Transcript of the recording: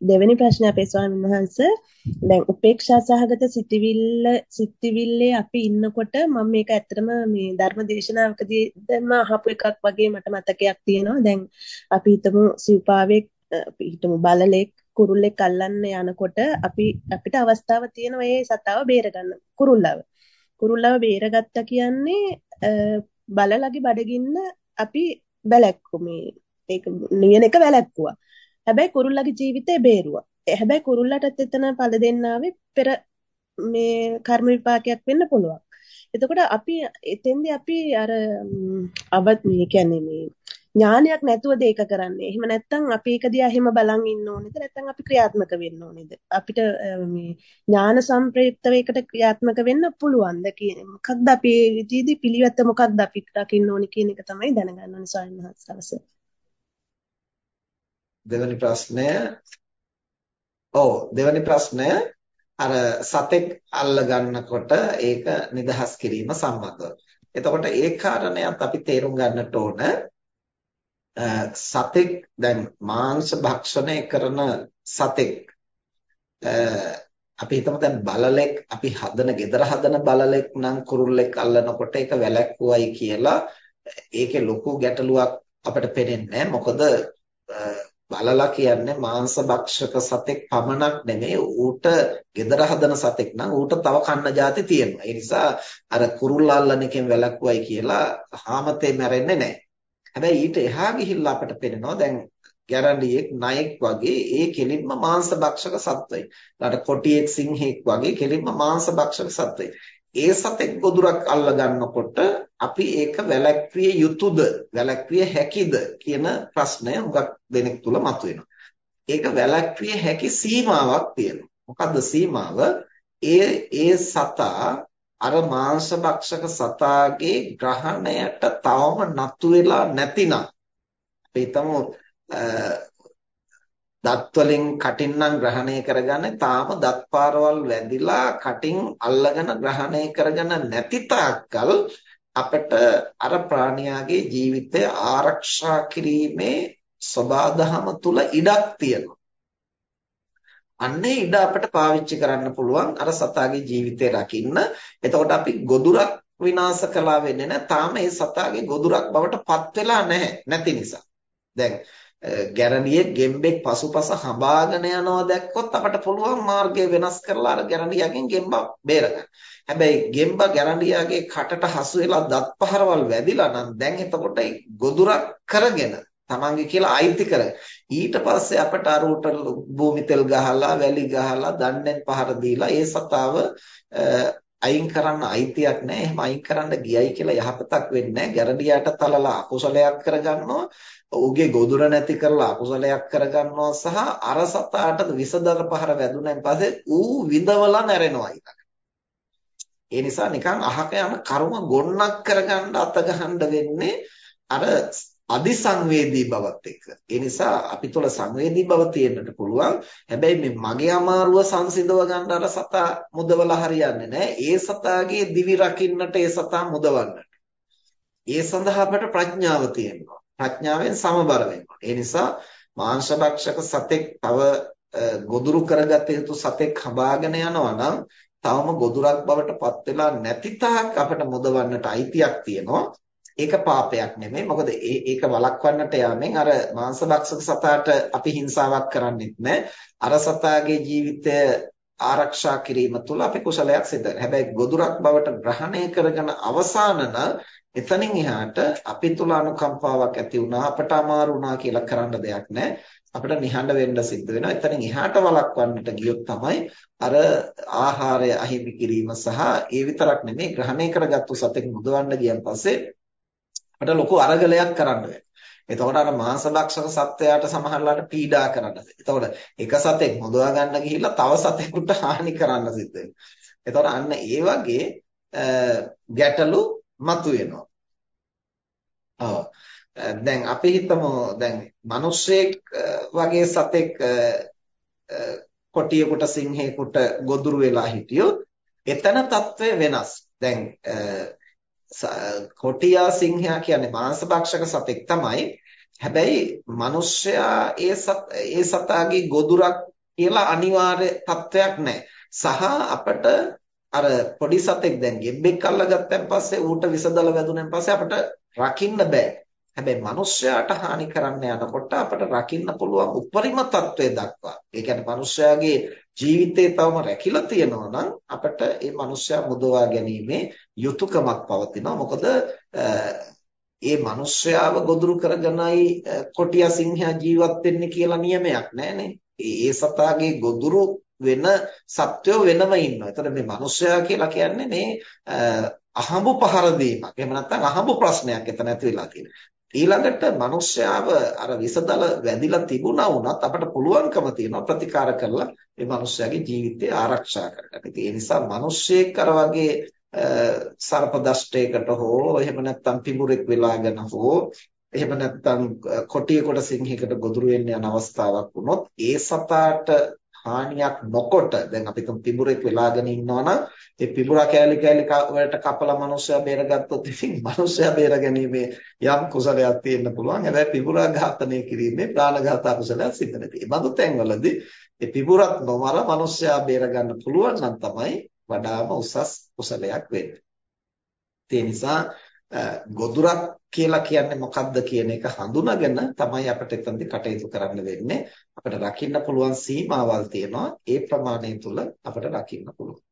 දෙවෙනි ප්‍රශ්නේ අපේ ස්වාමීන් වහන්සේ. දැන් උපේක්ෂා සහගත සිටිවිල්ල සිටිවිල්ලේ අපි ඉන්නකොට මම මේක ඇත්තටම මේ ධර්ම දේශනාවකදී දැන්ම අහපු එකක් වගේ මට මතකයක් තියෙනවා. දැන් අපි හිතමු සිව්පාවෙක් අපි හිතමු බලලෙක් කුරුල්ලෙක් අල්ලන්න යනකොට අපි අපිට අවස්ථාව තියෙනවා මේ සතාව බේරගන්න. කුරුල්ලව. කුරුල්ලව බේරගත්තා කියන්නේ බලලගේ බඩගින්න අපි බැලැක්කු මේ ඒක නියන එක වැළැක්කුවා. හැබැයි කුරුල්ලගේ ජීවිතේ බේරුවා. හැබැයි කුරුල්ලටත් එතන පළ දෙන්නාවේ පෙර මේ කර්ම විපාකයක් වෙන්න පුළුවන්. එතකොට අපි එතෙන්දී අපි අර අවත් මේ කියන්නේ මේ ඥානයක් නැතුවද ඒක කරන්නේ. එහෙම නැත්නම් අපි ඒක දිහා එහෙම බලන් ඉන්න ඕනේද? නැත්නම් අපි ක්‍රියාත්මක වෙන්න ඕනේද? අපිට මේ ඥාන සම්ප්‍රයුක්තව ඒකට ක්‍රියාත්මක වෙන්න පුළුවන්ද කියන මොකක්ද අපි විදිහදී පිළිවෙත මොකක්ද අපි රකින්න ඕනේ කියන එක තමයි දැනගන්න ඕනේ ස්වාමීන් වහන්සේ. දෙවැනි ප්‍රශ්නය? ඔව් දෙවැනි ප්‍රශ්නය. අර සතෙක් අල්ල ගන්නකොට ඒක නිදහස් කිරීම සම්බන්ධව. එතකොට ඒ කාරණයක් අපි තේරුම් ගන්නට ඕන. සතෙක් දැන් මාංශ භක්ෂණය කරන සතෙක් අපි හිතමු දැන් බලලෙක් අපි හදන gedara හදන බලලෙක් නම් කුරුල්ලෙක් අල්ලනකොට ඒක වැලැක්කුවයි කියලා ඒකේ ලොකු ගැටලුවක් අපිට පේන්නේ මොකද බලලා කියන්නේ මාංශ භක්ෂක සතෙක් පමණක් නෙමෙයි ඌට gedara හදන සතෙක් නම් ඌට තව කන්න જાති තියෙනවා. ඒ නිසා අර කුරුල්ල අල්ලන එකෙන් වැළක්වයි කියලා හාමතේ මැරෙන්නේ නැහැ. හැබැයි ඊට එහා ගිහිල්ලා අපිට පේනවා දැන් ගැරන්ඩියෙක් නයෙක් වගේ ඒ කෙලින්ම මාංශ භක්ෂක සත්වයි. ඊට කොටියෙක් සිංහෙක් වගේ කෙලින්ම මාංශ භක්ෂක සත්වයි. ඒ සතෙක් ගොදුරක් අල්ල ගන්නකොට අපි ඒක වැළැක්විය යුතුයද වැළැක්විය හැකිද කියන ප්‍රශ්නය හුඟක් දෙනෙක් තුල මතුවෙනවා. ඒක වැළැක්විය හැකි සීමාවක් තියෙනවා. මොකද්ද සීමාව? ඒ ඒ සතා අර මාංශ භක්ෂක සතාගේ ග්‍රහණයට තවම නතු වෙලා නැතිනම් අපි හිතමු දත් වලින් කටින් නම් ග්‍රහණය කරගන්නේ තාම දත් පාරවල් වැදිලා කටින් අල්ලගෙන ග්‍රහණය කරගෙන නැති තාක්කල් අපිට අර ප්‍රාණියාගේ ජීවිතය ආරක්ෂා කිරීමේ සබාධම තුල ඉඩක් තියෙනවා. අන්නේ ඉඩ අපිට පාවිච්චි කරන්න පුළුවන් අර සතාගේ ජීවිතය රකින්න. එතකොට අපි ගොදුරක් විනාශ කළා වෙන්නේ නැහැ. තාම ඒ සතාගේ ගොදුරක් බවට පත් වෙලා නැහැ. නැති නිසා. දැන් ගැරන්ඩියේ ගෙම්බෙක් පසුපස හඹාගෙන යනවා දැක්කොත් අපට පුළුවන් මාර්ගය වෙනස් කරලා අර ගැරන්ඩියාගෙන් ගෙම්බා බේරගන්න. හැබැයි ගෙම්බා ගැරන්ඩියාගේ කටට හසු වෙලා දත් පහරවල් වැදිලා නම් දැන් එතකොට ගොදුරක් කරගෙන තමන්ගේ කියලා අයිති කරගෙන ඊට පස්සේ අපට අර උට භූමි තෙල් ගහලා වැලි ගහලා දණ්ඩෙන් පහර දීලා ඒ සතාව අයින් කරන්න අයිතියක් නැහැ. එහෙම අයින් කරන්න ගියයි කියලා යහපතක් වෙන්නේ නැහැ. ගැරඩියාට තලලා අකුසලයක් කරගන්නවා. ඌගේ ගොදුර නැති කරලා අකුසලයක් කරගන්නවා සහ අර සතාට විසදර පහර වැදුනන් පස්සේ ඌ විඳවලා නැරෙනවා ඊළඟ. ඒ නිසා නිකන් අහක යන කර්ම ගොන්නක් කරගන්න අත ගහන්න වෙන්නේ අර අදිසංවේදී බවත් එක්ක. ඒ නිසා අපි තුල සංවේදී බව තියෙන්නට පුළුවන්. හැබැයි මේ මගේ අමාරුව සංසිඳව ගන්න අර සතා මුදවලා හරියන්නේ නැහැ. ඒ සතාගේ දිවි රකින්නට ඒ සතා මුදවන්නට. ඒ සඳහා අපට ප්‍රඥාව තියෙනවා. ප්‍රඥාවෙන් සමබර වෙනවා. ඒ නිසා මාංශභක්ෂක සතෙක් තව ගොදුරු කරගත යුතු සතෙක් හඹාගෙන යනවා නම් තවම ගොදුරක් බවට පත් වෙලා නැති තාක් අපිට මුදවන්නට අයිතියක් තියෙනවා. ඒක පාපයක් නෙමෙයි. මොකද ඒක වළක්වන්නට යාමෙන් අර මාංශභක්ෂක සතාට අපි හිංසාවක් කරන්නේත් නැහැ. අර සතාගේ ජීවිතය ආරක්ෂා කිරීම තුළ අපි කුසලයක් සිදු කරනවා. හැබැයි ගොදුරක් බවට ග්‍රහණය කරගෙන අවසාන එතනින් එහාට අපි තුල අනුකම්පාවක් ඇති වුණා අපට අමාරු වුණා කියලා කරන්න දෙයක් නැහැ. අපිට නිහඬ වෙන්න සිද්ධ වෙනවා. එතනින් එහාට වළක්වන්නට ගියොත් තමයි අර ආහාරය අහිමි කිරීම සහ ඒ විතරක් නෙමෙයි ග්‍රහණය කරගත්තු සතෙක් මුදවන්න ගියන් පස්සේ අපිට ලොකු අරගලයක් කරන්න වෙනවා. එතකොට අර මාංශභක්ෂක සත්වයාට සමහරලාට පීඩා කරන්න. එතකොට එක සතෙක් මුදවා ගන්න ගිහිල්ලා තව සතෙකුට හානි කරන්න සිද්ධ වෙනවා. එතකොට අන්න ඒ වගේ ගැටලු මතුවෙනවා. ඔව්. දැන් අපි හිතමු දැන් මිනිස්සෙක් වගේ සතෙක් කොටියෙකුට සිංහෙකුට ගොදුරු වෙලා හිටියොත් එතන తත්වය වෙනස්. දැන් කොටියා සිංහයා කියන්නේ මාංශභක්ෂක සතෙක් තමයි. හැබැයි මිනිස්සයා ඒ ඒ සතාගේ ගොදුරක් කියලා අනිවාර්ය තත්වයක් නැහැ. සහ අපිට අර පොඩි සතෙක් දැන් ගෙම්බෙක් අල්ලගත්තන් පස්සේ ඌට විසදල වැදුනන් පස්සේ අපිට රකින්න බෑ. හැබැයි මිනිස්යාට හානි කරන්න යනකොට අපිට රකින්න පුළුවන් උපරිම తත්වයේ දක්වා. ඒ කියන්නේ මිනිස්යාගේ ජීවිතේ තවම රැකිලා තියෙනවා නම් අපිට ඒ මිනිස්යා මුදවා ගැනීමේ යුතුයකමක් පවතිනවා. මොකද ඒ මිනිස්යාව ගොදුරු කරගෙනයි කොටියා සිංහයා ජීවත් වෙන්නේ කියලා නියමයක් නැහැනේ. ඒ සතාගේ ගොදුරු වෙන සත්වයෝ වෙනම ඉන්නවා. එතකොට මේ මිනිස්යා කියලා කියන්නේ මේ අහඹු පහර දීමක්. එහෙම නැත්නම් අහඹු ප්‍රශ්නයක් එතන ඇති වෙලා තියෙනවා. ඊළඟට මිනිස්යාව අර විසදල වැදිලා තිබුණා වුණත් අපට පුළුවන්කම තියෙනවා ප්‍රතිකාර කරලා මේ මිනිස්යාගේ ජීවිතය ආරක්ෂා කරගන්න. ඉතින් ඒ නිසා මිනිස්සෙක් අර වගේ සර්ප දෂ්ටයකට හෝ එහෙම නැත්නම් පිඹුරෙක් වෙලාගෙන හෝ එහෙම නැත්නම් කොටියකට සිංහයකට ගොදුරු වෙන්න යන අවස්ථාවක් වුණොත් ඒ සතාට හානියක් නොකොට දැන් අපි තුන් පිඹුරෙක් වෙලාගෙන ඉන්නවා නම් ඒ පිඹුරා කෑලි කෑලි වලට කපලා මිනිස්සයා බේරගත්තොත් ඉතින් මිනිස්සයා බේරගැනීමේ යම් කුසලයක් තියෙන්න පුළුවන්. හැබැයි පිඹුරා ඝාතනය කිරීමේ ප්‍රාණඝාත අකුසලයක් සිද්ධ නැති. ඒ බඳු තැන්වලදී ඒ පිඹුරත් නොමර මිනිස්සයා බේරගන්න පුළුවන් නම් තමයි වඩාම උසස් කුසලයක් වෙන්නේ. ඒ නිසා ගොදුරක් කියලා කියන්නේ මොකක්ද කියන එක හඳුනාගෙන තමයි අපිට එතනදී කටයුතු කරන්න වෙන්නේ. අපිට රකින්න පුළුවන් සීමාවල් තියෙනවා. ඒ ප්‍රමාණය තුල අපිට රකින්න පුළුවන්.